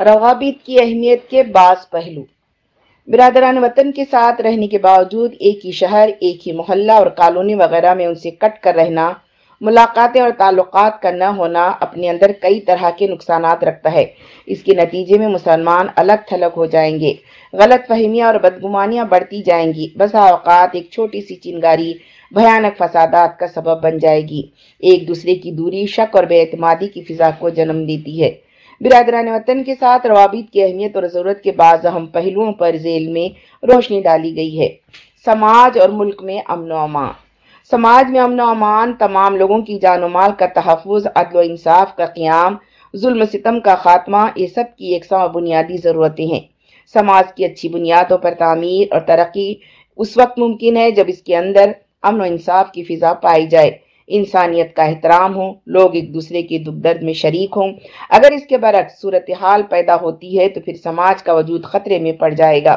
روابط کی اہمیت کے بعض پہلو۔ برادران وطن کے ساتھ رہنے کے باوجود ایک ہی شہر، ایک ہی محلہ اور کالونی وغیرہ میں ان سے کٹ کر رہنا، ملاقاتیں اور تعلقات کا نہ ہونا اپنے اندر کئی طرح کے نقصانات رکھتا ہے۔ اس کے نتیجے میں مسلمان الگ تھلگ ہو جائیں گے، غلط فہمیاں اور بدگمانیاں بڑھتی جائیں گی۔ بسا اوقات ایک چھوٹی سی چنگاری، بھیانک فسادات کا سبب بن جائے گی۔ ایک دوسرے کی دوری، شک اور بے اعتمادی کی فضا کو جنم دیتی ہے۔ برادران وطن کے ساتھ روابط کی اہمیت اور ضرورت کے بعض اہم پہلوؤں پر ذیل میں روشنی ڈالی گئی ہے۔ سماج اور ملک میں امن و امان۔ سماج میں امن و امان تمام لوگوں کی جان و مال کا تحفظ، عدل و انصاف کا قیام، ظلم ستم کا خاتمہ، یہ سب کی یکساں بنیادی ضرورتیں ہیں۔ سماج کی اچھی بنیادوں پر تعمیر اور ترقی اس وقت ممکن ہے جب اس کے اندر امن و انصاف کی فضا پائی جائے۔ انسانیت کا احترام ہو لوگ ایک دوسرے کے دکھ درد میں شریک ہوں۔ اگر اس کے برعکس صورتحال پیدا ہوتی ہے تو پھر سماج کا وجود خطرے میں پڑ جائے گا۔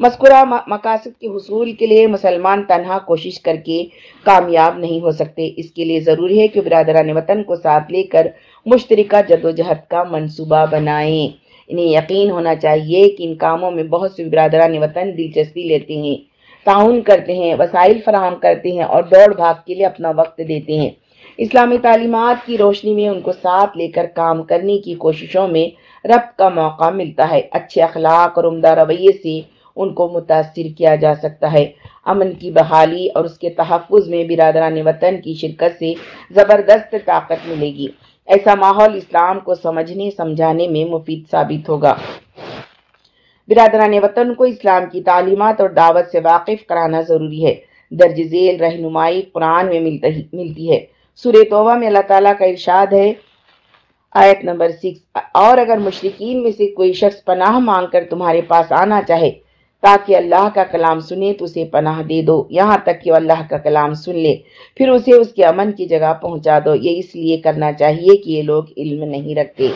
مذکورہ مقاصد کے حصول کے لیے مسلمان تنہا کوشش کر کے کامیاب نہیں ہو سکتے۔ اس کے لیے ضروری ہے کہ برادران وطن کو ساتھ لے کر مشترکہ جد و جہد کا منصوبہ بنائیں۔ انہیں یقین ہونا چاہیے کہ ان کاموں میں بہت سے برادران وطن دلچسپی لیتے ہیں۔ تعاون کرتے ہیں، وسائل فراہم کرتے ہیں اور دوڑ بھاگ کے لیے اپنا وقت دیتے ہیں۔ اسلامی تعلیمات کی روشنی میں ان کو ساتھ لے کر کام کرنے کی کوششوں میں ربط کا موقع ملتا ہے۔ اچھے اخلاق اور عمدہ رویے سے ان کو متاثر کیا جا سکتا ہے۔ امن کی بحالی اور اس کے تحفظ میں برادران وطن کی شرکت سے زبردست طاقت ملے گی۔ ایسا ماحول اسلام کو سمجھنے، سمجھانے میں مفید ثابت ہوگا۔ برادران وطن کو اسلام کی تعلیمات اور دعوت سے واقف کرانا ضروری ہے۔ درج ذیل رہنمائی قرآن میں ملتی ہے۔ سورہ توبہ میں اللہ تعالیٰ کا ارشاد ہے۔ آیت نمبر سکس۔ اور اگر مشرقین میں سے کوئی شخص پناہ مانگ کر تمہارے پاس آنا چاہے، تاکہ اللہ کا کلام سنے، تو اسے پناہ دے دو۔ یہاں تک کہ اللہ کا کلام سن لے، پھر اسے اس کے امن کی جگہ پہنچا دو۔ یہ اس لیے کرنا چاہیے کہ یہ لوگ علم نہیں رکھتے۔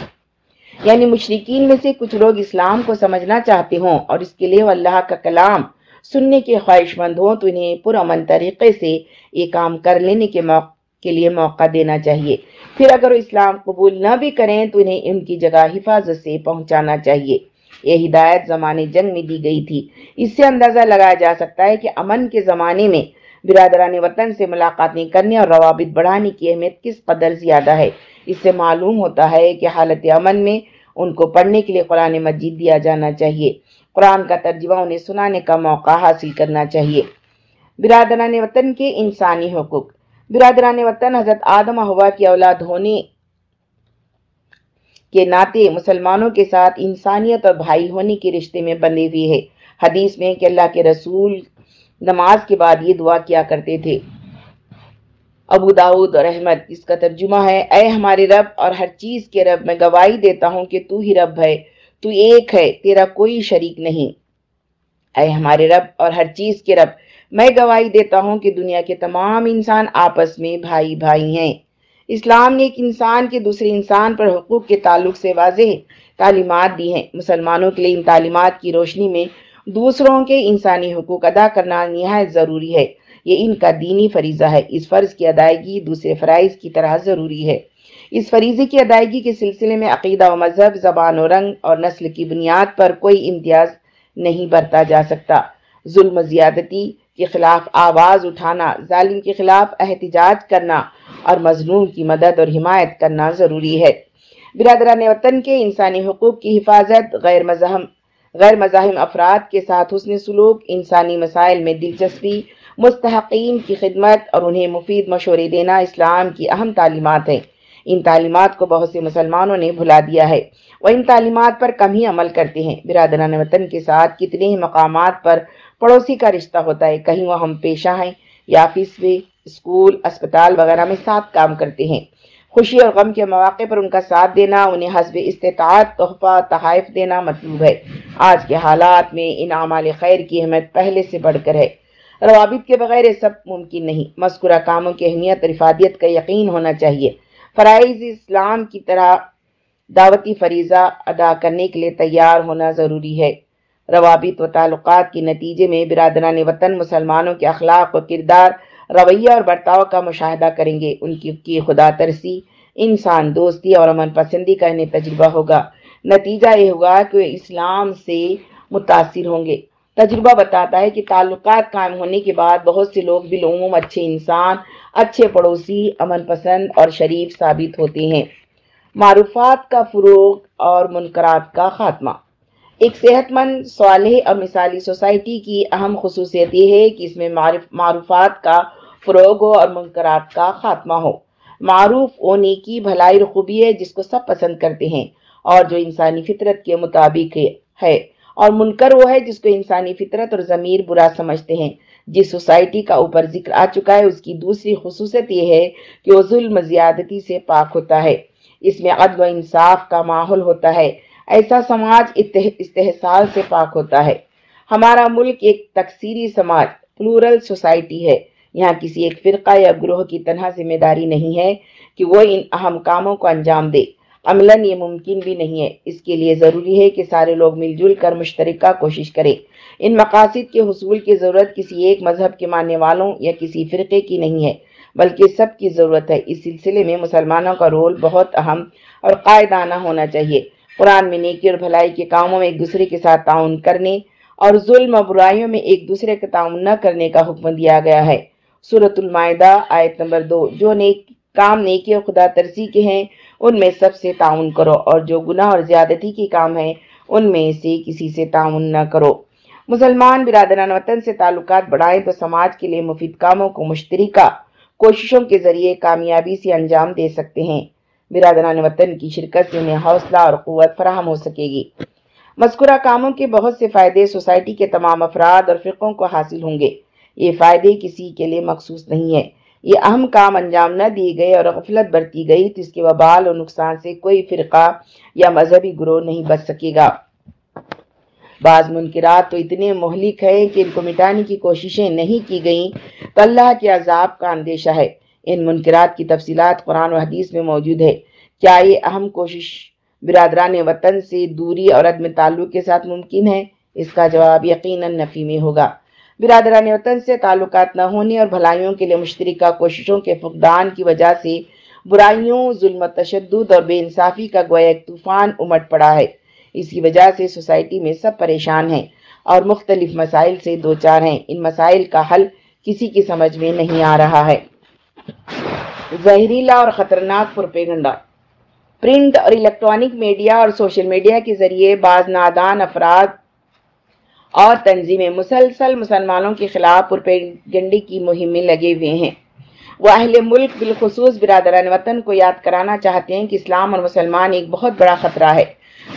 یعنی مشرقین میں سے کچھ لوگ اسلام کو سمجھنا چاہتے ہوں اور اس کے لیے وہ اللہ کا کلام سننے کے خواہش مند ہوں تو انہیں پرامن طریقے سے یہ کام کر لینے کے موقع کے لیے موقع دینا چاہیے۔ پھر اگر وہ اسلام قبول نہ بھی کریں تو انہیں ان کی جگہ حفاظت سے پہنچانا چاہیے۔ یہ ہدایت زمانے جنگ میں دی گئی تھی۔ اس سے اندازہ لگایا جا سکتا ہے کہ امن کے زمانے میں برادران وطن سے ملاقاتیں کرنے اور روابط بڑھانے کی اہمیت کس قدر زیادہ ہے۔ اس سے معلوم ہوتا ہے کہ حالت امن میں ان کو پڑھنے کے لیے قرآن مجید دیا جانا چاہیے۔ قرآن کا ترجمہ انہیں سنانے کا موقع حاصل کرنا چاہیے۔ برادران وطن کے انسانی حقوق۔ برادران وطن حضرت آدم ہوا کی اولاد ہونے کے ناطے مسلمانوں کے ساتھ انسانیت اور بھائی ہونے کے رشتے میں بندے ہوئے ہے حدیث میں کہ اللہ کے رسول نماز کے بعد یہ دعا کیا کرتے تھے۔ ابو داود اور احمد، اس کا ترجمہ ہے، اے ہمارے رب، اور ہر چیز کے رب، میں گواہی دیتا ہوں کہ تو ہی رب ہے، تو ایک ہے، تیرا کوئی شریک نہیں۔ اے ہمارے رب، اور ہر چیز کے رب، میں گواہی دیتا ہوں کہ دنیا کے تمام انسان آپس میں بھائی بھائی ہیں۔ اسلام نے ایک انسان کے دوسرے انسان پر حقوق کے تعلق سے واضح تعلیمات دی ہیں۔ مسلمانوں کے لیے ان تعلیمات کی روشنی میں دوسروں کے انسانی حقوق ادا کرنا نہایت ضروری ہے۔ یہ ان کا دینی فریضہ ہے۔ اس فرض کی ادائیگی دوسرے فرائض کی طرح ضروری ہے۔ اس فریضے کی ادائیگی کے سلسلے میں عقیدہ و مذہب، زبان و رنگ اور نسل کی بنیاد پر کوئی امتیاز نہیں برتا جا سکتا۔ ظلم زیادتی کے خلاف آواز اٹھانا، ظالم کے خلاف احتجاج کرنا اور مظلوم کی مدد اور حمایت کرنا ضروری ہے۔ برادران وطن کے انسانی حقوق کی حفاظت، غیر مزاحم غیر مزاحم افراد کے ساتھ حسن سلوک، انسانی مسائل میں دلچسپی مستحقین کی خدمت اور انہیں مفید مشورے دینا اسلام کی اہم تعلیمات ہیں۔ ان تعلیمات کو بہت سے مسلمانوں نے بھلا دیا ہے۔ وہ ان تعلیمات پر کم ہی عمل کرتے ہیں۔ برادران وطن کے ساتھ کتنے ہی مقامات پر پڑوسی کا رشتہ ہوتا ہے، کہیں وہ ہم پیشہ ہیں یا آفس میں اسکول، اسپتال وغیرہ میں ساتھ کام کرتے ہیں۔ خوشی اور غم کے مواقع پر ان کا ساتھ دینا، انہیں حسب استطاعت، تحفہ، تحائف دینا مطلوب ہے۔ آج کے حالات میں ان اعمال خیر کی اہمیت پہلے سے بڑھ کر ہے۔ روابط کے بغیر یہ سب ممکن نہیں۔ مذکورہ کاموں کی اہمیت اور افادیت کا یقین ہونا چاہیے۔ فرائض اسلام کی طرح دعوتی فریضہ ادا کرنے کے لیے تیار ہونا ضروری ہے۔ روابط و تعلقات کے نتیجے میں برادران وطن مسلمانوں کے اخلاق و کردار، رویہ اور برتاؤ کا مشاہدہ کریں گے۔ ان کی خدا ترسی، انسان دوستی اور امن پسندی کا انہیں تجربہ ہوگا۔ نتیجہ یہ ہوگا کہ وہ اسلام سے متاثر ہوں گے۔ تجربہ بتاتا ہے کہ تعلقات قائم ہونے کے بعد بہت سے لوگ بالعموم اچھے انسان، اچھے پڑوسی، امن پسند اور شریف ثابت ہوتے ہیں۔ معروفات کا فروغ اور منکرات کا خاتمہ۔ ایک صحت مند، صالح اور مثالی سوسائٹی کی اہم خصوصیت یہ ہے کہ اس میں معروفات کا فروغ ہو اور منکرات کا خاتمہ ہو۔ معروف وہ نیکی بھلائی رخوبی ہے جس کو سب پسند کرتے ہیں اور جو انسانی فطرت کے مطابق ہے۔ اور منکر وہ ہے جس کو انسانی فطرت اور ضمیر برا سمجھتے ہیں۔ جس سوسائٹی کا اوپر ذکر آ چکا ہے، اس کی دوسری خصوصیت یہ ہے کہ وہ ظلم زیادتی سے پاک ہوتا ہے۔ اس میں عدل و انصاف کا ماحول ہوتا ہے۔ ایسا سماج استحصال سے پاک ہوتا ہے۔ ہمارا ملک ایک تکثیری سماج، پلورل سوسائٹی ہے۔ یہاں کسی ایک فرقہ یا گروہ کی تنہا ذمہ داری نہیں ہے کہ وہ ان اہم کاموں کو انجام دے۔ عملاً یہ ممکن بھی نہیں ہے۔ اس کے لیے ضروری ہے کہ سارے لوگ مل جل کر مشترکہ کوشش کریں۔ ان مقاصد کے حصول کی ضرورت کسی ایک مذہب کے ماننے والوں یا کسی فرقے کی نہیں ہے، بلکہ سب کی ضرورت ہے۔ اس سلسلے میں مسلمانوں کا رول بہت اہم اور قائدانہ ہونا چاہیے۔ قرآن میں نیکی اور بھلائی کے کاموں میں ایک دوسرے کے ساتھ تعاون کرنے اور ظلم و برائیوں میں ایک دوسرے کا تعاون نہ کرنے کا حکم دیا گیا ہے۔ صورت المائدہ، آیت نمبر دو۔ جو نیک کام نیکی اور خدا ترسی کے ہیں ان میں سب سے تعاون کرو اور جو گناہ اور زیادتی کی کام ہیں، ان میں سے کسی سے تعاون نہ کرو۔ مسلمان برادران، وطن سے تعلقات بڑھائیں تو سماج کے لیے مفید کاموں کو مشترکہ کوششوں کے ذریعے کامیابی سے انجام دے سکتے ہیں۔ برادران، وطن کی شرکت سے انہیں حوصلہ اور قوت فراہم ہو سکے گی۔ مذکورہ کاموں کے بہت سے فائدے سوسائٹی کے تمام افراد اور فرقوں کو حاصل ہوں گے۔ یہ فائدے کسی کے لیے مخصوص نہیں ہے یہ اہم کام انجام نہ دیے گئے اور غفلت برتی گئی تو اس کے وبال اور نقصان سے کوئی فرقہ یا مذہبی گروہ نہیں بچ سکے گا۔ بعض منکرات تو اتنے مہلک ہیں کہ ان کو مٹانے کی کوششیں نہیں کی گئیں۔ تو اللہ کے عذاب کا اندیشہ ہے۔ ان منکرات کی تفصیلات قرآن و حدیث میں موجود ہے کیا یہ اہم کوشش برادران وطن سے دوری اور عدم تعلق کے ساتھ ممکن ہے؟ اس کا جواب یقیناً نفی میں ہوگا۔ برادران وطن سے تعلقات نہ ہونے اور بھلائیوں کے لیے مشترکہ کوششوں کے فقدان کی وجہ سے برائیوں، ظلم و تشدد اور بے انصافی کا گویا ایک طوفان امٹ پڑا ہے۔ اس کی وجہ سے سوسائٹی میں سب پریشان ہیں اور مختلف مسائل سے دو چار ہیں۔ ان مسائل کا حل کسی کی سمجھ میں نہیں آ رہا ہے۔ زہریلا اور خطرناک پروپیگنڈا۔ پرنٹ اور الیکٹرانک میڈیا اور سوشل میڈیا کے ذریعے بعض نادان افراد اور تنظیمیں مسلسل مسلمانوں کے خلاف پرپیگنڈی کی مہم میں لگے ہوئے ہیں۔ وہ اہل ملک بالخصوص برادران وطن کو یاد کرانا چاہتے ہیں کہ اسلام اور مسلمان ایک بہت بڑا خطرہ ہے۔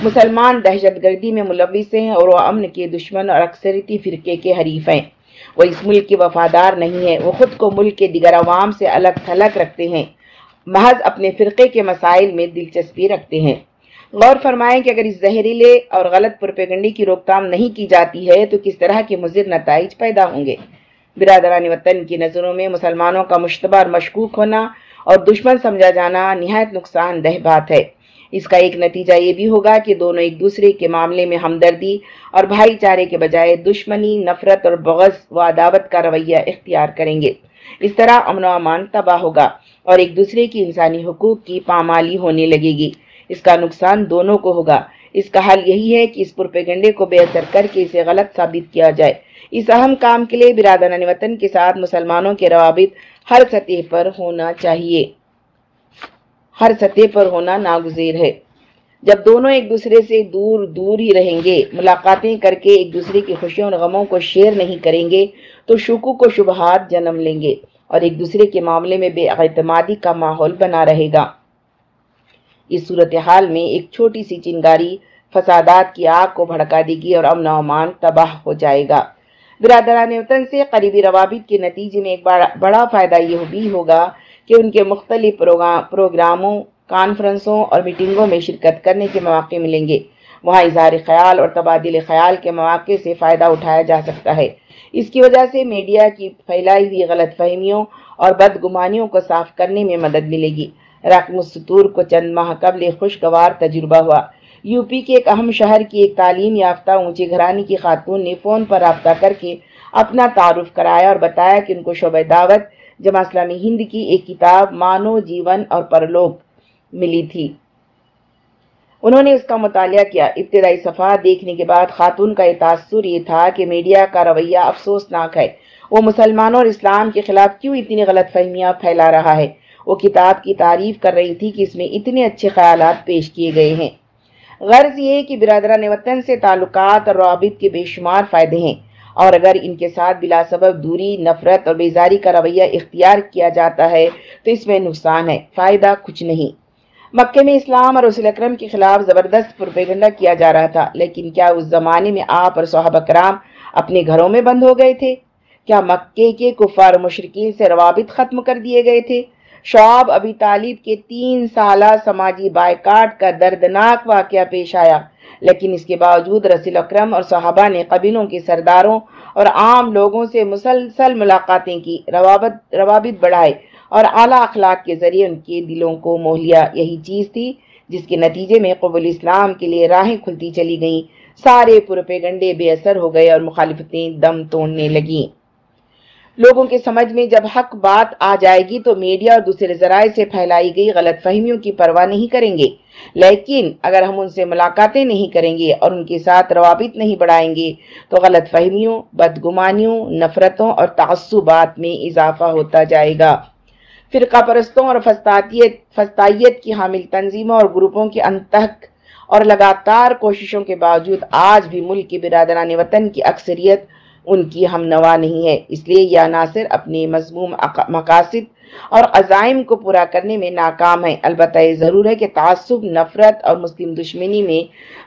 مسلمان دہشت گردی میں ملوث ہیں اور وہ امن کے دشمن اور اکثریتی فرقے کے حریف ہیں۔ وہ اس ملک کے وفادار نہیں ہیں، وہ خود کو ملک کے دیگر عوام سے الگ تھلگ رکھتے ہیں۔ محض اپنے فرقے کے مسائل میں دلچسپی رکھتے ہیں۔ غور فرمائیں کہ اگر اس زہریلے اور غلط پروپیگنڈی کی روک تام نہیں کی جاتی ہے، تو کس طرح کے مضر نتائج پیدا ہوں گے؟ برادران وطن کی نظروں میں مسلمانوں کا مشتبہ اور مشکوک ہونا اور دشمن سمجھا جانا نہایت نقصان دہ بات ہے۔ اس کا ایک نتیجہ یہ بھی ہوگا کہ دونوں ایک دوسرے کے معاملے میں ہمدردی اور بھائی چارے کے بجائے دشمنی، نفرت اور بغض و عداوت کا رویہ اختیار کریں گے۔ اس طرح امن و امان تباہ ہوگا اور ایک دوسرے کی انسانی حقوق کی پامالی ہونے لگے گی۔ اس کا نقصان دونوں کو ہوگا۔ اس کا حل یہی ہے کہ اس پرپیگنڈے کو بے اثر کر کے اسے غلط ثابت کیا جائے۔ اس اہم کام کے لیے برادران وطن کے ساتھ مسلمانوں کے روابط ہر سطح پر ہونا چاہیے۔ ہر سطح پر ہونا ناگزیر ہے۔ جب دونوں ایک دوسرے سے دور دور ہی رہیں گے، ملاقاتیں کر کے ایک دوسرے کی خوشیوں اور غموں کو شیئر نہیں کریں گے، تو شکو کو شبہات جنم لیں گے اور ایک دوسرے کے معاملے میں بے اعتمادی کا ماحول بنا رہے گا۔ اس صورتحال میں ایک چھوٹی سی چنگاری فسادات کی آگ کو بھڑکا دے گی اور امن و امان تباہ ہو جائے گا۔ برادران وطن سے قریبی روابط کے نتیجے میں ایک بڑا فائدہ یہ بھی ہوگا کہ ان کے مختلف پروگراموں، کانفرنسوں اور میٹنگوں میں شرکت کرنے کے مواقع ملیں گے۔ وہاں اظہار خیال اور تبادل خیال کے مواقع سے فائدہ اٹھایا جا سکتا ہے۔ اس کی وجہ سے میڈیا کی پھیلائی ہوئی غلط فہمیوں اور بدگمانیوں کو صاف کرنے میں مدد ملے گی۔ رقم السطور کو چند ماہ قبل خوشگوار تجربہ ہوا۔ یو پی کے ایک اہم شہر کی ایک تعلیم یافتہ اونچی گھرانی کی خاتون نے فون پر رابطہ کر کے اپنا تعارف کرایا اور بتایا کہ ان کو شعبہ دعوت جمع اسلامی ہند کی ایک کتاب، مانو جیون اور پرلوک ملی تھی۔ انہوں نے اس کا مطالعہ کیا۔ ابتدائی صفحات دیکھنے کے بعد خاتون کا یہ تاثر یہ تھا کہ میڈیا کا رویہ افسوسناک ہے۔ وہ مسلمانوں اور اسلام کے خلاف کیوں اتنی غلط فہمیاں پھیلا رہا ہے؟ وہ کتاب کی تعریف کر رہی تھی کہ اس میں اتنے اچھے خیالات پیش کیے گئے ہیں۔ غرض یہ کہ برادران وطن سے تعلقات اور روابط کے بے شمار فائدے ہیں۔ اور اگر ان کے ساتھ بلا سبب دوری، نفرت اور بیزاری کا رویہ اختیار کیا جاتا ہے، تو اس میں نقصان ہے۔ فائدہ کچھ نہیں۔ مکہ میں اسلام اور رسول اکرم کے خلاف زبردست پروپیگنڈا کیا جا رہا تھا، لیکن کیا اس زمانے میں آپ اور صحابہ کرام اپنے گھروں میں بند ہو گئے تھے؟ کیا مکے کے کفار مشرقین سے روابط ختم کر دیے گئے تھے؟ شعب ابی طالب کے تین سالہ سماجی بائیکاٹ کا دردناک واقعہ پیش آیا۔ لیکن اس کے باوجود رسول اکرم اور صحابہ نے قبیلوں کے سرداروں اور عام لوگوں سے مسلسل ملاقاتیں کی، روابط روابط بڑھائے اور اعلیٰ اخلاق کے ذریعے ان کے دلوں کو موہلیا یہی چیز تھی جس کے نتیجے میں قبول اسلام کے لیے راہیں کھلتی چلی گئیں۔ سارے پروپیگنڈے بے اثر ہو گئے اور مخالفتیں دم توڑنے لگیں۔ لوگوں کے سمجھ میں جب حق بات آ جائے گی تو میڈیا اور دوسرے ذرائع سے پھیلائی گئی غلط فہمیوں کی پرواہ نہیں کریں گے۔ لیکن اگر ہم ان سے ملاقاتیں نہیں کریں گے اور ان کے ساتھ روابط نہیں بڑھائیں گے تو غلط فہمیوں، بدگمانیوں، نفرتوں اور تعصبات میں اضافہ ہوتا جائے گا۔ فرقہ پرستوں اور فستائیت کی حامل تنظیموں اور گروپوں کی انتہک اور لگاتار کوششوں کے باوجود آج بھی ملک کی برادران وطن کی اکثریت ان کی ہم نوا نہیں ہے اس لیے یہ عناصر اپنے مضموم مقاصد اور عزائم کو پورا کرنے میں ناکام ہے البتہ یہ ضرور ہے کہ تعصب، نفرت اور مسلم دشمنی میں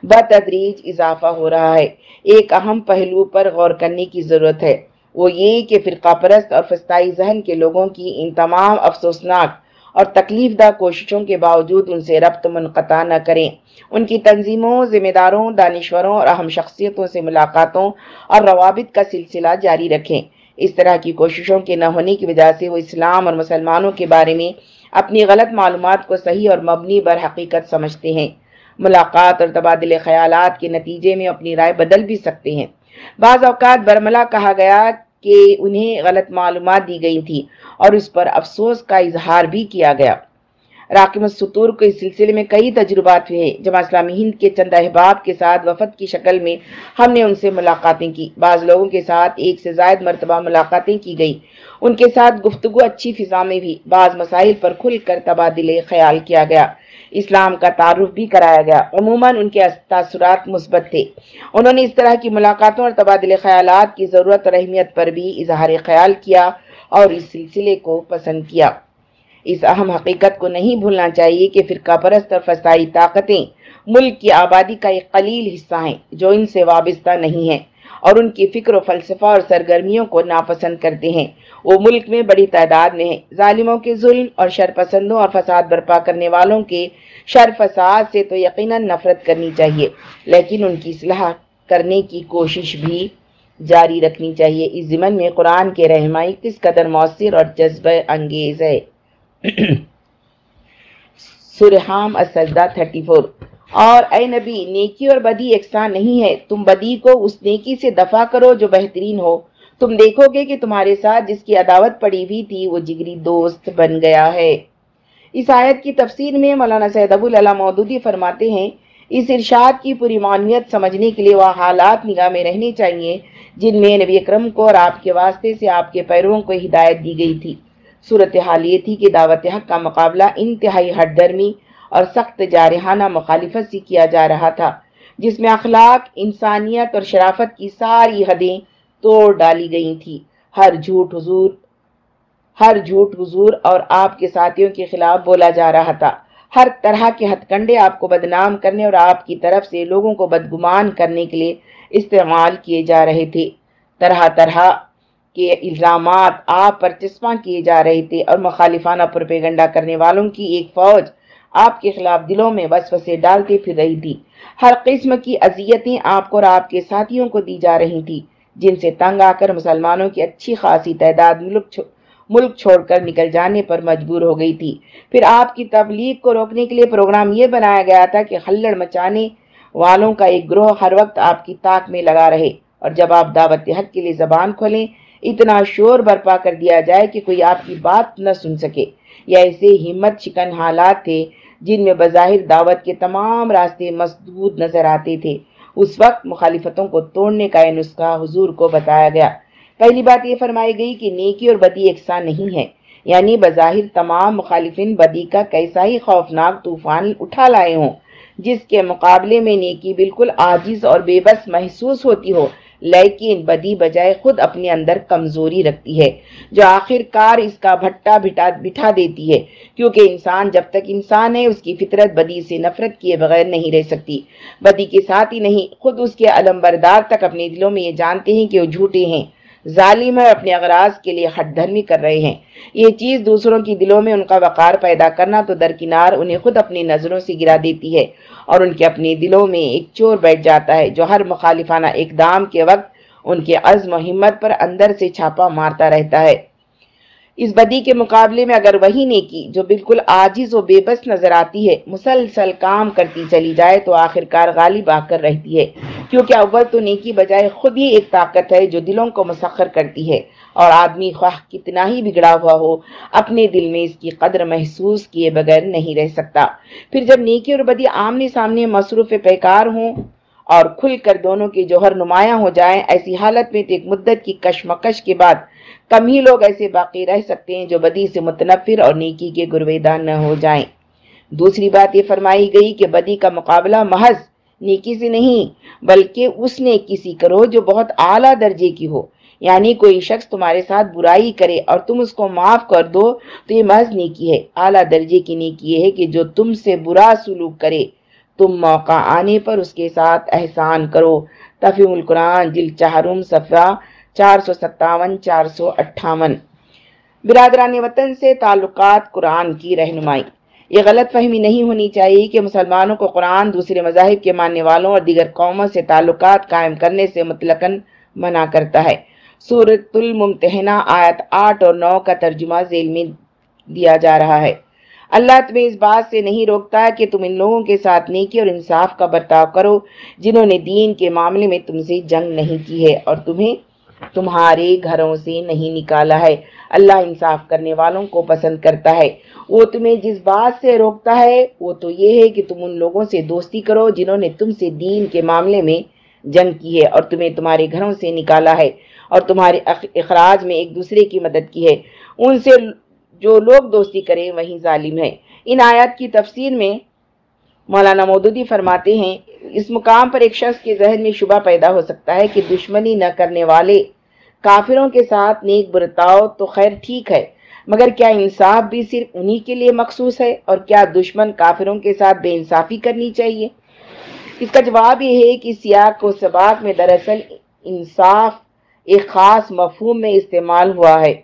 بتدریج اضافہ ہو رہا ہے۔ ایک اہم پہلو پر غور کرنے کی ضرورت ہے۔ وہ یہ کہ فرقہ پرست اور فستائی ذہن کے لوگوں کی ان تمام افسوسناک اور تکلیف دہ کوششوں کے باوجود ان سے ربط منقطع نہ کریں۔ ان کی تنظیموں، ذمہ داروں، دانشوروں اور اہم شخصیتوں سے ملاقاتوں اور روابط کا سلسلہ جاری رکھیں۔ اس طرح کی کوششوں کے نہ ہونے کی وجہ سے وہ اسلام اور مسلمانوں کے بارے میں اپنی غلط معلومات کو صحیح اور مبنی بر حقیقت سمجھتے ہیں۔ ملاقات اور تبادل خیالات کے نتیجے میں اپنی رائے بدل بھی سکتے ہیں۔ بعض اوقات برملا کہا گیا کہ انہیں غلط معلومات دی گئی تھی اور اس پر افسوس کا اظہار بھی کیا گیا۔ راکم السطور کو اس سلسلے میں کئی تجربات ہوئے ہیں جمع اسلامی ہند کے چند احباب کے ساتھ وفد کی شکل میں ہم نے ان سے ملاقاتیں کی۔ بعض لوگوں کے ساتھ ایک سے زائد مرتبہ ملاقاتیں کی گئی ان کے ساتھ گفتگو اچھی فضا میں بھی، بعض مسائل پر کھل کر تبادلے خیال کیا گیا۔ اسلام کا تعارف بھی کرایا گیا۔ عموماً ان کے تاثرات مثبت تھے۔ انہوں نے اس طرح کی ملاقاتوں اور تبادل خیالات کی ضرورت اور اہمیت پر بھی اظہار خیال کیا اور اس سلسلے کو پسند کیا۔ اس اہم حقیقت کو نہیں بھولنا چاہیے کہ فرقہ پرست اور فسائی طاقتیں ملک کی آبادی کا ایک قلیل حصہ ہیں جو ان سے وابستہ نہیں ہیں اور ان کی فکر و فلسفہ اور سرگرمیوں کو ناپسند کرتے ہیں۔ وہ ملک میں بڑی تعداد میں ہیں ظالموں کے ظلم اور شرپسندوں اور فساد برپا کرنے والوں کے شر فساد سے تو یقیناً نفرت کرنی چاہیے، لیکن ان کی اصلاح کرنے کی کوشش بھی جاری رکھنی چاہیے۔ اس ضمن میں قرآن کے رہنمائی کس قدر مؤثر اور جذبہ انگیز ہے۔ سرحام اسجدہ 34 اور اے نبی، نیکی اور بدی یکساں نہیں ہے، تم بدی کو اس نیکی سے دفع کرو جو بہترین ہو۔ تم دیکھو گے کہ تمہارے ساتھ جس کی عداوت پڑی ہوئی تھی، وہ جگری دوست بن گیا ہے۔ اس آیت کی تفسیر میں مولانا سید ابو اللہ مودودی فرماتے ہیں، اس ارشاد کی پوری معنیت سمجھنے کے لیے وہ حالات نگاہ میں رہنے چاہیے، جن میں نبی اکرم کو اور آپ کے واسطے سے آپ کے پیروں کو ہدایت دی گئی تھی۔ صورتحال یہ تھی کہ دعوت حق کا مقابلہ انتہائی ہٹ درمی اور سخت جارحانہ مخالفت سے کیا جا رہا تھا، جس میں اخلاق، انسانیت اور شرافت کی ساری حدیں توڑ ڈالی گئی تھی۔ ہر جھوٹ حضور، ہر جھوٹ حضور اور آپ کے ساتھیوں کے خلاف بولا جا رہا تھا۔ ہر طرح کے ہتھ کنڈے آپ کو بدنام کرنے اور آپ کی طرف سے لوگوں کو بدگمان کرنے کے لیے استعمال کیے جا رہے تھے۔ طرح طرح کے الزامات آپ پر چسپاں کیے جا رہے تھے اور مخالفانہ پروپیگنڈا کرنے والوں کی ایک فوج آپ کے خلاف دلوں میں وسوسے ڈالتے پھر رہی تھی۔ ہر قسم کی اذیتیں آپ کو اور آپ کے ساتھیوں کو دی جا رہی تھی۔ جن سے تنگ آ کر مسلمانوں کی اچھی خاصی تعداد ملک ملک چھوڑ کر نکل جانے پر مجبور ہو گئی تھی۔ پھر آپ کی تبلیغ کو روکنے کے لیے پروگرام یہ بنایا گیا تھا کہ خلڑ مچانے والوں کا ایک گروہ ہر وقت آپ کی طاق میں لگا رہے اور جب آپ دعوت حق کے لیے زبان کھولیں، اتنا شور برپا کر دیا جائے کہ کوئی آپ کی بات نہ سن سکے۔ یا ایسے ہمت شکن حالات تھے جن میں بظاہر دعوت کے تمام راستے مسدود نظر آتے تھے۔ اس وقت مخالفتوں کو توڑنے کا یہ نسخہ حضور کو بتایا گیا۔ پہلی بات یہ فرمائی گئی کہ نیکی اور بدی یکساں نہیں ہے یعنی بظاہر تمام مخالفین بدی کا کیسا ہی خوفناک طوفان اٹھا لائے ہوں، جس کے مقابلے میں نیکی بالکل عاجز اور بے بس محسوس ہوتی ہو۔ لیکن بدی بجائے خود اپنے اندر کمزوری رکھتی ہے، جو آخر کار اس کا بھٹا بٹھا دیتی ہے، کیونکہ انسان جب تک انسان ہے، اس کی فطرت بدی سے نفرت کیے بغیر نہیں رہ سکتی۔ بدی کے ساتھ ہی نہیں، خود اس کے علم بردار تک اپنے دلوں میں یہ جانتے ہیں کہ وہ جھوٹے ہیں۔ ظالم ہے اپنے اغراض کے لیے ہٹ دھرمی کر رہے ہیں۔ یہ چیز دوسروں کی دلوں میں ان کا وقار پیدا کرنا تو درکنار انہیں خود اپنی نظروں سے گرا دیتی ہے اور ان کے اپنے دلوں میں ایک چور بیٹھ جاتا ہے جو ہر مخالفانہ اقدام کے وقت ان کے عزم و ہمت پر اندر سے چھاپا مارتا رہتا ہے۔ اس بدی کے مقابلے میں اگر وہی نیکی جو بالکل آجز و بے بس نظر آتی ہے، مسلسل کام کرتی چلی جائے تو آخر کار غالب آ کر رہتی ہے۔ کیونکہ اول تو نیکی بجائے خود ہی ایک طاقت ہے جو دلوں کو مسخر کرتی ہے۔ اور آدمی خواہ کتنا ہی بگڑا ہوا ہو، اپنے دل میں اس کی قدر محسوس کیے بغیر نہیں رہ سکتا۔ پھر جب نیکی اور بدی آمنے سامنے مصروف پیکار ہوں اور کھل کر دونوں کے جوہر نمایاں ہو جائیں، ایسی حالت میں تو ایک مدت کی کشمکش کے بعد کم ہی لوگ ایسے باقی رہ سکتے ہیں جو بدی سے متنفر اور نیکی کے گرویدان نہ ہو جائیں۔ دوسری بات یہ فرمائی گئی کہ بدی کا مقابلہ محض نیکی سے نہیں، بلکہ اس نے کسی کرو جو بہت اعلیٰ درجے کی ہو۔ یعنی کوئی شخص تمہارے ساتھ برائی کرے اور تم اس کو معاف کر دو، تو یہ محض نیکی ہے۔ اعلیٰ درجے کی نیکی یہ ہے کہ جو تم سے برا سلوک کرے، تم موقع آنے پر اس کے ساتھ احسان کرو۔ تفیم القرآن جل چہرم صفحہ چار سو ستاون، چار سو اٹھاون۔ برادران وطن سے تعلقات قرآن کی رہنمائی۔ یہ غلط فہمی نہیں ہونی چاہیے کہ مسلمانوں کو قرآن دوسرے مذاہب کے ماننے والوں اور دیگر قوموں سے تعلقات قائم کرنے سے مطلقاً منع کرتا ہے۔ سورت الممتحنہ، آیت آٹھ اور نو کا ترجمہ ذیل میں دیا جا رہا ہے۔ اللہ تمہیں اس بات سے نہیں روکتا کہ تم ان لوگوں کے ساتھ نیکی اور انصاف کا برتاؤ کرو جنہوں نے دین کے معاملے میں تم سے جنگ نہیں کی ہے اور تمہیں تمہارے گھروں سے نہیں نکالا ہے۔ اللہ انصاف کرنے والوں کو پسند کرتا ہے۔ وہ تمہیں جس بات سے روکتا ہے، وہ تو یہ ہے کہ تم ان لوگوں سے دوستی کرو جنہوں نے تم سے دین کے معاملے میں جنگ کی ہے اور تمہیں تمہارے گھروں سے نکالا ہے اور تمہارے اخراج میں ایک دوسرے کی مدد کی ہے۔ ان سے جو لوگ دوستی کریں وہی ظالم ہے ان آیات کی تفسیر میں مولانا مودودی فرماتے ہیں اس مقام پر ایک شخص کے ذہن میں شبہ پیدا ہو سکتا ہے کہ دشمنی نہ کرنے والے کافروں کے ساتھ نیک برتاؤ تو خیر ٹھیک ہے، مگر کیا انصاف بھی صرف انہی کے لیے مخصوص ہے اور کیا دشمن کافروں کے ساتھ بے انصافی کرنی چاہیے؟ اس کا جواب یہ ہے کہ سیاق و سباق میں دراصل انصاف ایک خاص مفہوم میں استعمال ہوا ہے۔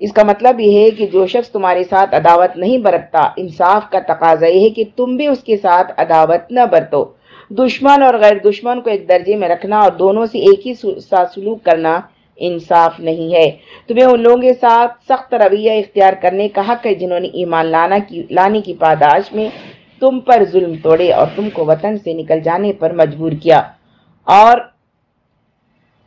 اس کا مطلب یہ ہے کہ جو شخص تمہارے ساتھ عداوت نہیں برتتا، انصاف کا تقاضا یہ ہے کہ تم بھی اس کے ساتھ عداوت نہ برتو۔ دشمن اور غیر دشمن کو ایک درجے میں رکھنا اور دونوں سے ایک ہی ساتھ سلوک کرنا انصاف نہیں ہے۔ تمہیں ان لوگوں کے ساتھ سخت رویہ اختیار کرنے کا حق ہے جنہوں نے ایمان لانا کی، لانے کی پاداش میں تم پر ظلم توڑے اور تم کو وطن سے نکل جانے پر مجبور کیا۔ اور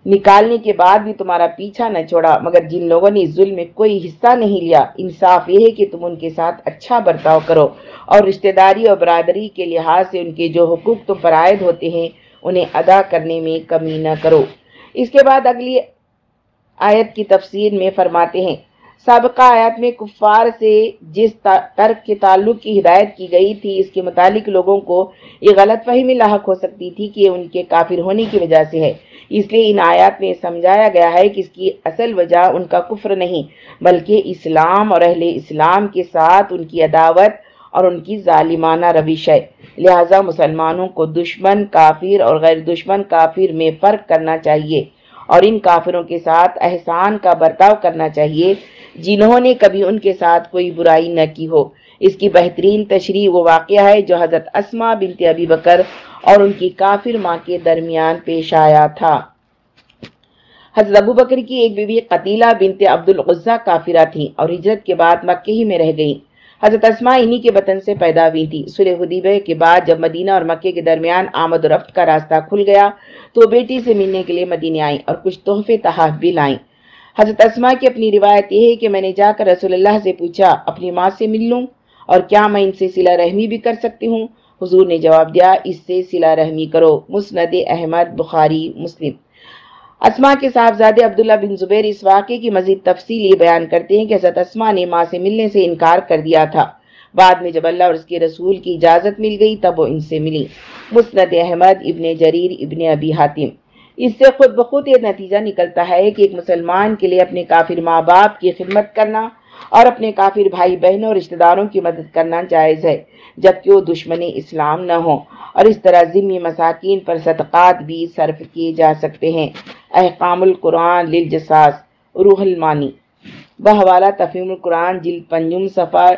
نکالنے کے بعد بھی تمہارا پیچھا نہ چھوڑا، مگر جن لوگوں نے ظلم میں کوئی حصہ نہیں لیا، انصاف یہ ہے کہ تم ان کے ساتھ اچھا برتاؤ کرو اور رشتہ داری اور برادری کے لحاظ سے ان کے جو حقوق تم پر عائد ہوتے ہیں، انہیں ادا کرنے میں کمی نہ کرو۔ اس کے بعد اگلی آیت کی تفسیر میں فرماتے ہیں سابقہ آیات میں کفار سے جس ترک کے تعلق کی ہدایت کی گئی تھی، اس کے متعلق لوگوں کو یہ غلط فہمی لاحق ہو سکتی تھی کہ ان کے کافر ہونے کی وجہ سے ہے۔ اس لیے ان آیات میں سمجھایا گیا ہے کہ اس کی اصل وجہ ان کا کفر نہیں، بلکہ اسلام اور اہل اسلام کے ساتھ ان کی عداوت اور ان کی ظالمانہ روش ہے۔ لہٰذا مسلمانوں کو دشمن کافر اور غیر دشمن کافر میں فرق کرنا چاہیے اور ان کافروں کے ساتھ احسان کا برتاؤ کرنا چاہیے۔ جنہوں نے کبھی ان کے ساتھ کوئی برائی نہ کی ہو۔ اس کی بہترین تشریح وہ واقعہ ہے جو حضرت اسما بنت ابی بکر اور ان کی کافر ماں کے درمیان پیش آیا تھا۔ حضرت ابو بکر کی ایک بیوی قتیلہ بنت عبد الغزہ کافرہ تھیں اور ہجرت کے بعد مکہ ہی میں رہ گئیں۔ حضرت اسما انہی کے بطن سے پیدا ہوئی تھی سلح حدیبہ کے بعد جب مدینہ اور مکہ کے درمیان آمد و رفت کا راستہ کھل گیا تو بیٹی سے ملنے کے لیے مدینہ آئیں اور کچھ تحفے تحاف بھی لائیں۔ حضرت اسما کی اپنی روایت یہ ہے کہ میں نے جا کر رسول اللہ سے پوچھا، اپنی ماں سے مل لوں اور کیا میں ان سے سلا رحمی بھی کر سکتی ہوں؟ حضور نے جواب دیا، اس سے سلا رحمی کرو۔ مسند احمد، بخاری، مسلم۔ اسما کے صاحبزادے عبداللہ بن زبیر اس واقعے کی مزید تفصیل یہ بیان کرتے ہیں کہ حضرت اسما نے ماں سے ملنے سے انکار کر دیا تھا۔ بعد میں جب اللہ اور اس کے رسول کی اجازت مل گئی، تب وہ ان سے ملی۔ مسند احمد، ابن جریر، ابن ابی حاتم۔ اس سے خود بخود یہ نتیجہ نکلتا ہے کہ ایک مسلمان کے لیے اپنے کافر ماں باپ کی خدمت کرنا اور اپنے کافر بھائی بہنوں اور رشتہ داروں کی مدد کرنا جائز ہے، جبکہ وہ دشمن اسلام نہ ہوں۔ اور اس طرح ذمی مساکین پر صدقات بھی صرف کیے جا سکتے ہیں۔ احکام القرآن للجساس، روح المانی۔ بحوالہ تفہیم القرآن، جلد پنجم سفر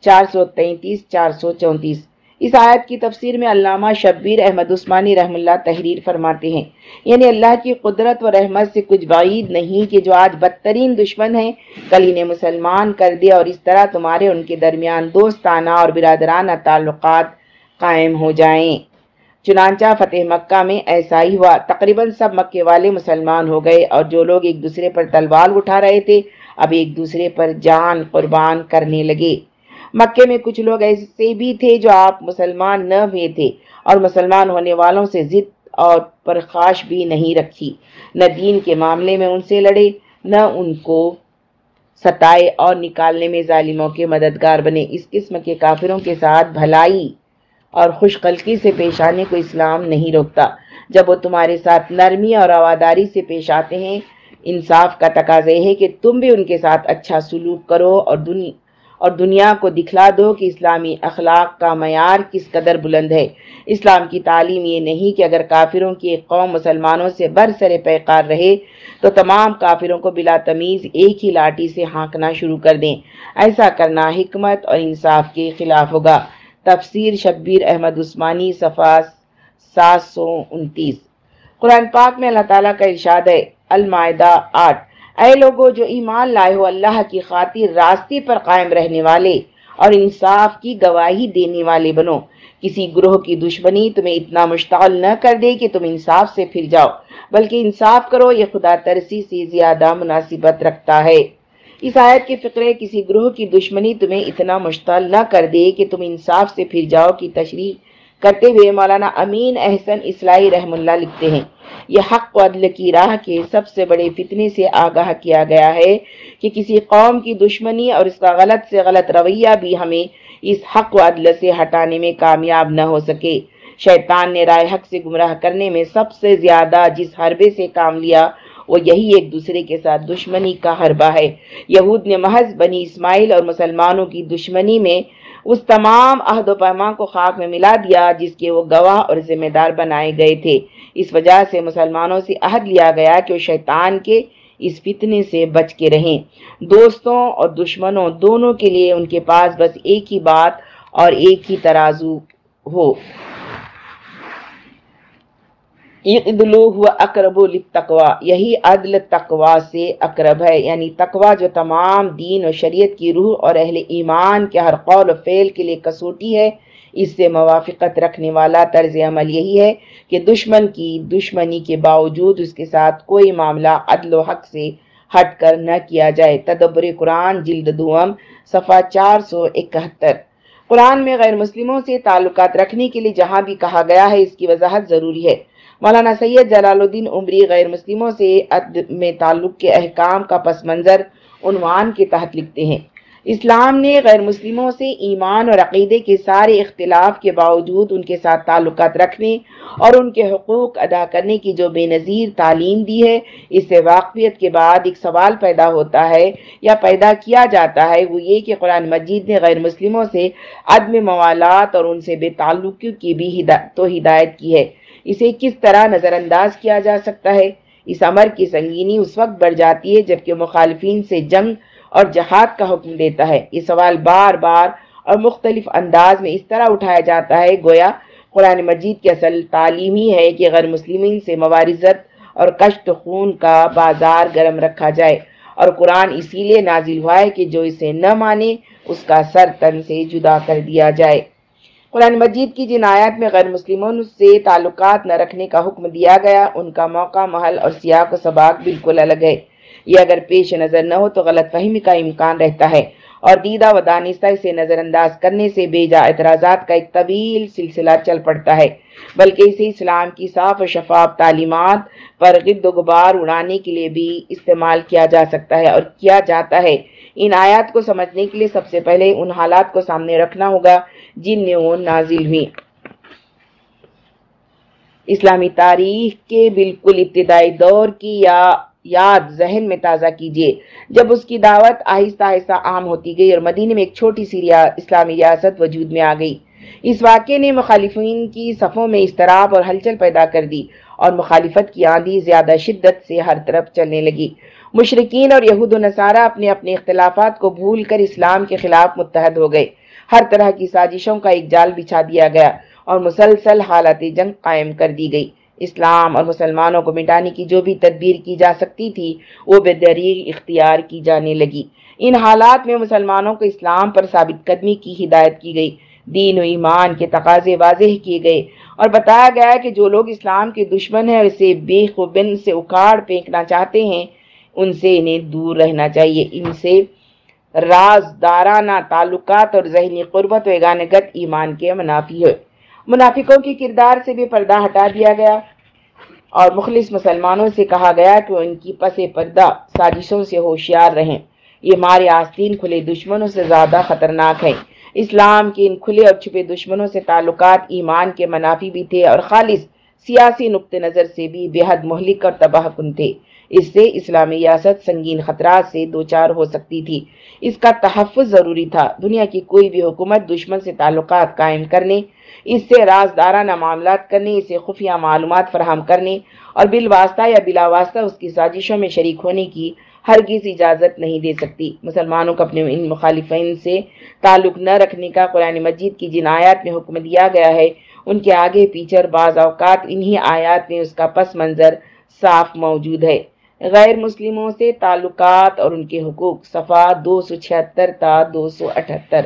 چار سو تینتیس، چار سو چونتیس۔ اس آیت کی تفسیر میں علامہ شبیر احمد عثمانی رحم اللہ تحریر فرماتے ہیں۔ یعنی اللہ کی قدرت و رحمت سے کچھ بعید نہیں کہ جو آج بدترین دشمن ہیں، کل انہیں مسلمان کر دے اور اس طرح تمہارے ان کے درمیان دوستانہ اور برادرانہ تعلقات قائم ہو جائیں۔ چنانچہ فتح مکہ میں ایسا ہی ہوا۔ تقریباً سب مکے والے مسلمان ہو گئے اور جو لوگ ایک دوسرے پر تلوار اٹھا رہے تھے، اب ایک دوسرے پر جان قربان کرنے لگے۔ مکے میں کچھ لوگ ایسے بھی تھے جو آپ مسلمان نہ ہوئے تھے اور مسلمان ہونے والوں سے ضد اور پرخاش بھی نہیں رکھی۔ نہ دین کے معاملے میں ان سے لڑے، نہ ان کو ستائے اور نکالنے میں ظالموں کے مددگار بنے۔ اس قسم کے کافروں کے ساتھ بھلائی اور خوش قلقی سے پیش آنے کو اسلام نہیں روکتا۔ جب وہ تمہارے ساتھ نرمی اور رواداری سے پیش آتے ہیں، انصاف کا تقاضے ہے کہ تم بھی ان کے ساتھ اچھا سلوک کرو اور دنیا اور دنیا کو دکھلا دو کہ اسلامی اخلاق کا معیار کس قدر بلند ہے۔ اسلام کی تعلیم یہ نہیں کہ اگر کافروں کی ایک قوم مسلمانوں سے برسر پیکار رہے تو تمام کافروں کو بلا تمیز ایک ہی لاٹھی سے ہانکنا شروع کر دیں۔ ایسا کرنا حکمت اور انصاف کے خلاف ہوگا۔ تفسیر شبیر احمد عثمانی، صفحہ سات سو انتیس۔ قرآن پاک میں اللہ تعالیٰ کا ارشاد ہے، المائدہ آٹھ۔ اے لوگو جو ایمان لائے ہو اللہ کی خاطر راستے پر قائم رہنے والے اور انصاف کی گواہی دینے والے بنو۔ کسی گروہ کی دشمنی تمہیں اتنا مشتعل نہ کر دے کہ تم انصاف سے پھر جاؤ، بلکہ انصاف کرو، یہ خدا ترسی سے زیادہ مناسبت رکھتا ہے۔ اس آیت کے فقرے کسی گروہ کی دشمنی تمہیں اتنا مشتعل نہ کر دے کہ تم انصاف سے پھر جاؤ کی تشریح کرتے ہوئے مولانا امین احسن اسلائی رحم اللہ لکھتے ہیں، یہ حق و عدل کی راہ کے سب سے بڑے فتنے سے آگاہ کیا گیا ہے کہ کسی قوم کی دشمنی اور اس کا غلط سے غلط رویہ بھی ہمیں اس حق و عدل سے ہٹانے میں کامیاب نہ ہو سکے۔ شیطان نے رائے حق سے گمراہ کرنے میں سب سے زیادہ جس حربے سے کام لیا، وہ یہی ایک دوسرے کے ساتھ دشمنی کا حربہ ہے۔ یہود نے محض بنی اسماعیل اور مسلمانوں کی دشمنی میں اس تمام عہد و پیمان کو خاک میں ملا دیا جس کے وہ گواہ اور ذمہ دار بنائے گئے تھے۔ اس وجہ سے مسلمانوں سے عہد لیا گیا کہ وہ شیطان کے اس فتنے سے بچ کے رہیں۔ دوستوں اور دشمنوں دونوں کے لیے ان کے پاس بس ایک ہی بات اور ایک ہی ترازو ہو۔ اقرب التقوا یہی عدل تقوا سے اقرب ہے یعنی تقوا جو تمام دین و شریعت کی روح اور اہل ایمان کے ہر قول و فعل کے لیے کسوٹی ہے، اس سے موافقت رکھنے والا طرز عمل یہی ہے کہ دشمن کی دشمنی کے باوجود اس کے ساتھ کوئی معاملہ عدل و حق سے ہٹ کر نہ کیا جائے۔ تدبر قرآن، جلد دوم، صفحہ چار سو اکہتر۔ قرآن میں غیر مسلموں سے تعلقات رکھنے کے لیے جہاں بھی کہا گیا ہے، اس کی وضاحت ضروری ہے۔ مولانا سید جلال الدین عمری غیر مسلموں سے عدد میں تعلق کے احکام کا پس منظر عنوان کے تحت لکھتے ہیں۔ اسلام نے غیر مسلموں سے ایمان اور عقیدے کے سارے اختلاف کے باوجود ان کے ساتھ تعلقات رکھنے اور ان کے حقوق ادا کرنے کی جو بے نظیر تعلیم دی ہے، اس سے واقفیت کے بعد ایک سوال پیدا ہوتا ہے یا پیدا کیا جاتا ہے، وہ یہ کہ قرآن مجید نے غیر مسلموں سے عدم موالات اور ان سے بے تعلقی کی بھی تو ہدایت کی ہے۔ اسے کس طرح نظر انداز کیا جا سکتا ہے؟ اس عمر کی سنگینی اس وقت بڑھ جاتی ہے جبکہ مخالفین سے جنگ اور جہاد کا حکم دیتا ہے۔ یہ سوال بار بار اور مختلف انداز میں اس طرح اٹھایا جاتا ہے۔ گویا قرآن مجید کی اصل تعلیم ہی ہے کہ غیر مسلمین سے موارزت اور کشت خون کا بازار گرم رکھا جائے۔ اور قرآن اسی لیے نازل ہوا ہے کہ جو اسے نہ مانے، اس کا سر تن سے جدا کر دیا جائے۔ قرآن مجید کی جن آیات میں غیر مسلموں سے تعلقات نہ رکھنے کا حکم دیا گیا، ان کا موقع، محل اور سیاق و سباق بالکل الگ ہے۔ یہ اگر پیش نظر نہ ہو تو غلط فہمی کا امکان رہتا ہے۔ اور دیدہ و دانستہ اسے نظر انداز کرنے سے بیجا اعتراضات کا ایک طویل سلسلہ چل پڑتا ہے۔ بلکہ اسے اسلام کی صاف و شفاف تعلیمات پر غد و غبار اڑانے کے لیے بھی استعمال کیا جا سکتا ہے اور کیا جاتا ہے۔ ان آیات کو سمجھنے کے لیے سب سے پہلے ان حالات کو سامنے رکھنا ہوگا۔ جن میں وہ نازل ہوئی اسلامی تاریخ کے بالکل ابتدائی دور کی یا، یاد ذہن میں تازہ کیجیے جب اس کی دعوت آہستہ آہستہ عام ہوتی گئی اور مدینہ میں ایک چھوٹی سی اسلامی ریاست وجود میں آ گئی۔ اس واقعے نے مخالفین کی صفوں میں استراب اور ہلچل پیدا کر دی اور مخالفت کی آندھی زیادہ شدت سے ہر طرف چلنے لگی۔ مشرقین اور یہود و نصارہ اپنے اپنے اختلافات کو بھول کر اسلام کے خلاف متحد ہو گئے۔ ہر طرح کی سازشوں کا ایک جال بچھا دیا گیا اور مسلسل حالت جنگ قائم کر دی گئی۔ اسلام اور مسلمانوں کو مٹانے کی جو بھی تدبیر کی جا سکتی تھی، وہ بے دریغ اختیار کی جانے لگی۔ ان حالات میں مسلمانوں کو اسلام پر ثابت قدمی کی ہدایت کی گئی۔ دین و ایمان کے تقاضے واضح کیے گئے اور بتایا گیا کہ جو لوگ اسلام کے دشمن ہیں اور اسے بے خوبن سے اکھاڑ پھینکنا چاہتے ہیں، ان سے انہیں دور رہنا چاہیے۔ ان سے رازدارانہ تعلقات اور ذہنی قربت و اگانگت ایمان کے منافی ہوئے منافقوں کی کردار سے بھی پردہ ہٹا دیا گیا اور مخلص مسلمانوں سے کہا گیا کہ ان کی پس پردہ سازشوں سے ہوشیار رہیں۔ یہ مارے آستین کھلے دشمنوں سے زیادہ خطرناک ہیں۔ اسلام کے ان کھلے اور چھپے دشمنوں سے تعلقات ایمان کے منافی بھی تھے اور خالص سیاسی نقطہ نظر سے بھی بے حد مہلک اور تباہ کن تھے۔ اس سے اسلامی ریاست سنگین خطرات سے دوچار ہو سکتی تھی۔ اس کا تحفظ ضروری تھا۔ دنیا کی کوئی بھی حکومت دشمن سے تعلقات قائم کرنے، اس سے رازدارانہ معاملات کرنے اسے خفیہ معلومات فراہم کرنے اور بالواسطہ یا بلا واسطہ اس کی سازشوں میں شریک ہونے کی ہرگز اجازت نہیں دے سکتی۔ مسلمانوں کو اپنے ان مخالفین سے تعلق نہ رکھنے کا قرآن مجید کی جن آیات میں حکم دیا گیا ہے، ان کے آگے پیچھے بعض اوقات انہی آیات میں اس کا پس منظر صاف موجود ہے۔ غیر مسلموں سے تعلقات اور ان کے حقوق، صفحہ دو سو چھہتر تا دو سو اٹھہتر۔